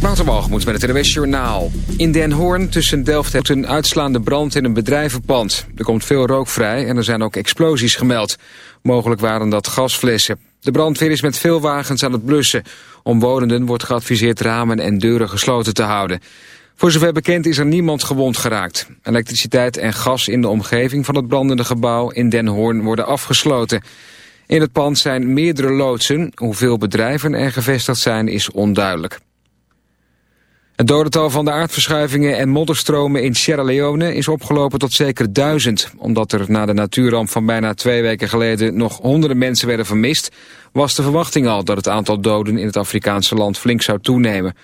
Waterwalgemoed met het NWS Journaal. In Den Hoorn tussen Delft en een uitslaande brand in een bedrijvenpand. Er komt veel rook vrij en er zijn ook explosies gemeld. Mogelijk waren dat gasflessen. De brandweer is met veel wagens aan het blussen. Omwonenden wordt geadviseerd ramen en deuren gesloten te houden. Voor zover bekend is er niemand gewond geraakt. Elektriciteit en gas in de omgeving van het brandende gebouw in Den Hoorn worden afgesloten. In het pand zijn meerdere loodsen. Hoeveel bedrijven er gevestigd zijn is onduidelijk. Het dodental van de aardverschuivingen en modderstromen in Sierra Leone is opgelopen tot zeker duizend. Omdat er na de natuurramp van bijna twee weken geleden nog honderden mensen werden vermist, was de verwachting al dat het aantal doden in het Afrikaanse land flink zou toenemen.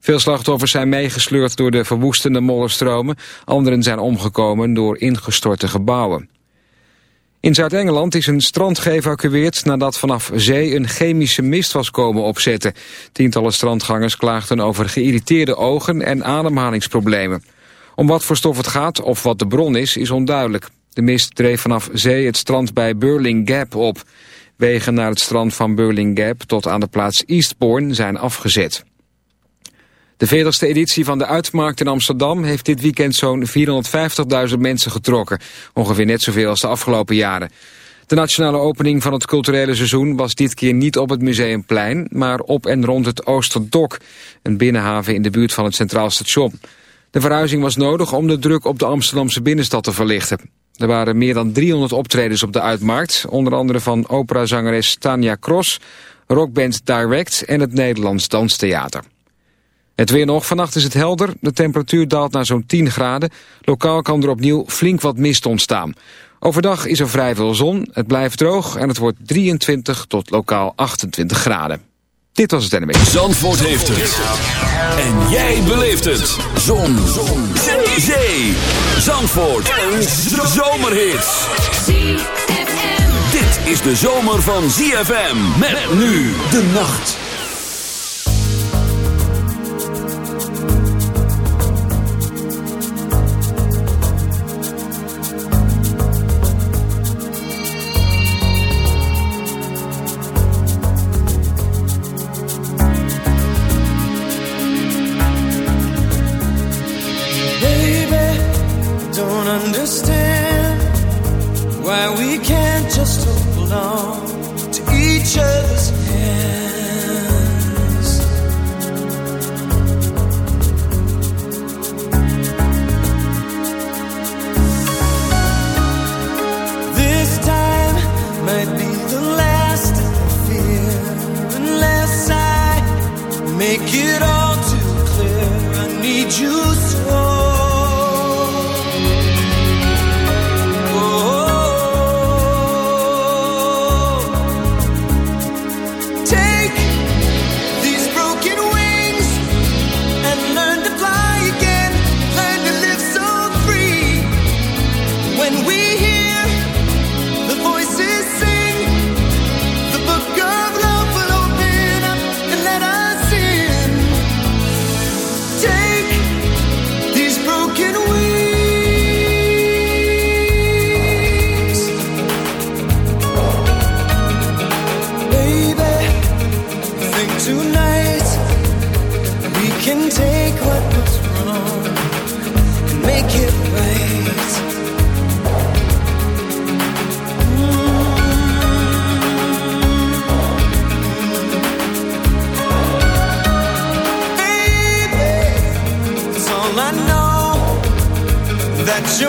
Veel slachtoffers zijn meegesleurd door de verwoestende modderstromen, anderen zijn omgekomen door ingestorte gebouwen. In Zuid-Engeland is een strand geëvacueerd nadat vanaf zee een chemische mist was komen opzetten. Tientallen strandgangers klaagden over geïrriteerde ogen en ademhalingsproblemen. Om wat voor stof het gaat of wat de bron is, is onduidelijk. De mist dreef vanaf zee het strand bij Burling Gap op. Wegen naar het strand van Burling Gap tot aan de plaats Eastbourne zijn afgezet. De 40ste editie van de Uitmarkt in Amsterdam heeft dit weekend zo'n 450.000 mensen getrokken. Ongeveer net zoveel als de afgelopen jaren. De nationale opening van het culturele seizoen was dit keer niet op het Museumplein, maar op en rond het Oosterdok, een binnenhaven in de buurt van het Centraal Station. De verhuizing was nodig om de druk op de Amsterdamse binnenstad te verlichten. Er waren meer dan 300 optredens op de Uitmarkt, onder andere van operazangeres Tanja Cross, rockband Direct en het Nederlands Danstheater. Het weer nog. Vannacht is het helder. De temperatuur daalt naar zo'n 10 graden. Lokaal kan er opnieuw flink wat mist ontstaan. Overdag is er vrij veel zon. Het blijft droog en het wordt 23 tot lokaal 28 graden. Dit was het NME. Zandvoort heeft het. En jij beleeft het. Zon. zon. Zee. Zee. Zandvoort. Een zomerhit. Dit is de zomer van ZFM. Met nu de nacht. Take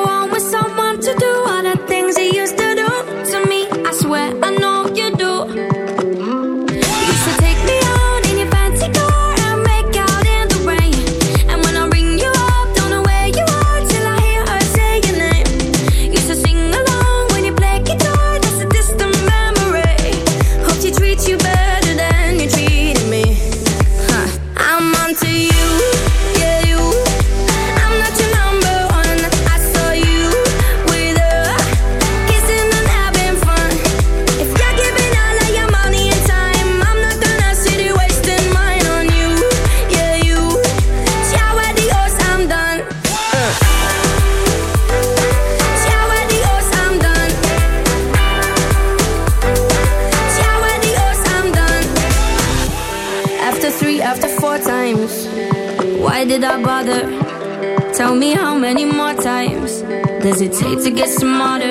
get smarter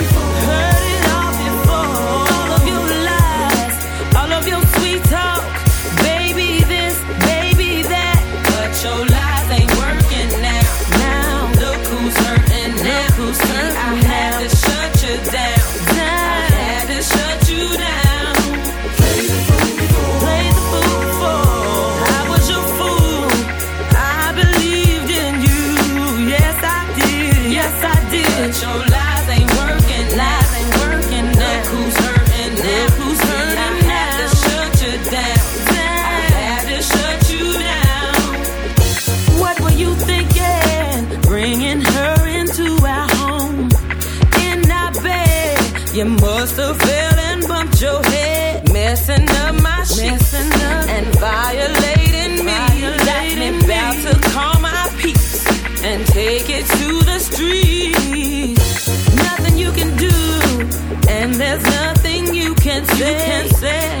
Can't say.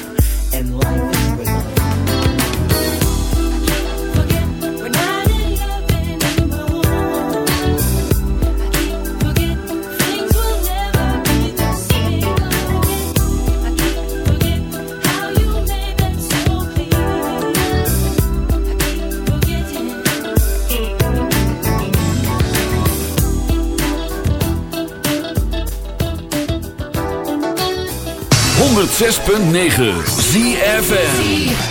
106.9 ZFN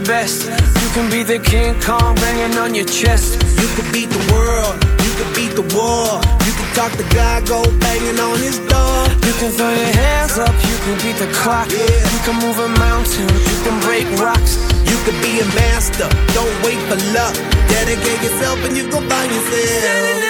The best. You can be the King Kong banging on your chest. You could beat the world, you could beat the war. You could talk to God, go banging on his door. You can throw your hands up, you can beat the clock. Yeah. You can move a mountain, you can break rocks. You could be a master, don't wait for luck. Dedicate yourself and you gon' find yourself.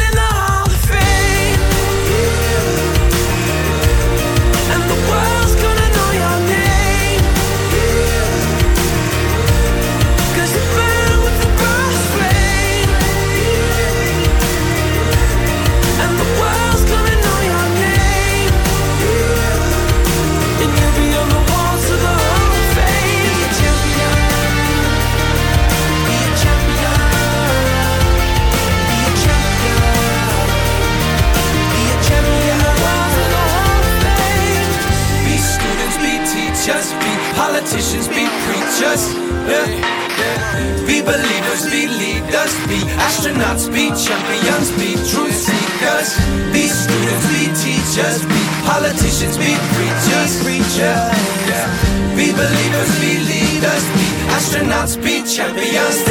astronauts, be champions.